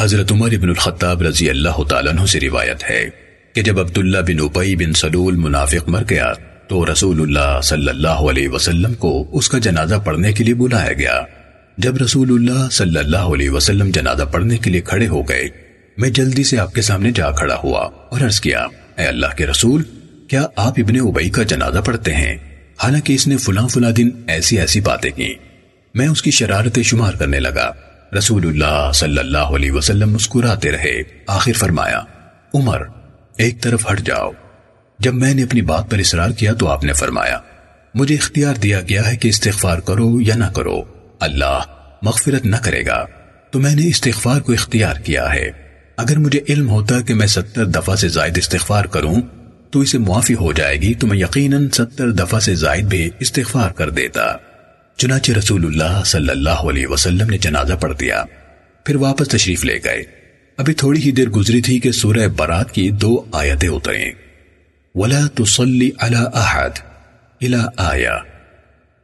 حضرت عمر بن الخطاب رضی اللہ تعالیٰ عنہ سے روایت ہے کہ جب عبداللہ بن عبی بن سلول منافق مر گیا تو رسول اللہ صلی اللہ علیہ وسلم کو اس کا جنازہ پڑھنے کے لیے بلایا گیا۔ جب رسول اللہ صلی اللہ علیہ وسلم جنازہ پڑھنے کے لیے کھڑے ہو گئے، میں جلدی سے آپ کے سامنے جا کھڑا ہوا اور عرض کیا، اے اللہ کے رسول، کیا آپ ابن عبی کا جنازہ پڑھتے ہیں؟ حالانکہ اس نے فلاں فلاں دن ایسی ایسی باتیں کی میں اس کی شرارتیں شمار کرنے لگا۔ رسول اللہ صلی اللہ علیہ وسلم مسکراتے رہے۔ آخر فرمایا، عمر، ایک طرف ہٹ جاؤ۔ جب میں نے اپنی بات پر اصرار کیا تو آپ نے فرمایا، مجھے اختیار دیا گیا ہے کہ استغفار کرو یا نہ کرو۔ اللہ مغفرت نہ کرے گا۔ تو میں نے استغفار کو اختیار کیا ہے۔ اگر مجھے علم ہوتا کہ میں ستر دفعہ سے زائد استغفار کروں، تو اسے معافی ہو جائے گی۔ تو میں یقیناً ستر دفعہ سے زائد بھی استغفار کر دیتا۔ چنانچہ رسول اللہ صلی اللہ علیہ وسلم نے جنازہ پڑھ دیا، پھر واپس تشریف لے گئے۔ ابھی تھوڑی ہی دیر گزری تھی کہ سورہ برات کی دو آیتیں اتریں۔ وَلَا تُصَلِّ عَلَىٰ أَحَدٍ إِلَىٰ آیا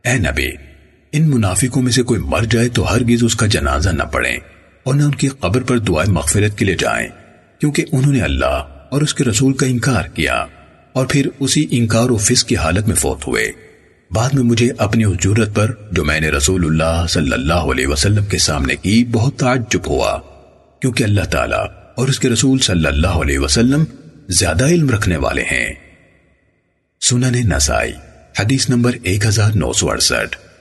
اے نبی، ان منافقوں میں سے کوئی مر جائے تو ہرگز اس کا جنازہ نہ پڑھیں اور نہ ان کی قبر پر دعائیں مغفرت کے لیے جائیں، کیونکہ انہوں نے اللہ اور اس کے رسول کا انکار کیا۔ اور پھر اسی انکار و فس کی حالت میں فوت ہوئے۔ بعد میں مجھے اپنی اس جرت پر جو میں نے رسول اللہ صلی اللہ علیہ وسلم کے سامنے کی بہت تعجب ہوا، کیونکہ اللہ تعالیٰ اور اس کے رسول صلی اللہ علیہ وسلم زیادہ علم رکھنے والے ہیں۔ سنن نسائی، حدیث نمبر ایک ہزار نو سو اڑسٹھ۔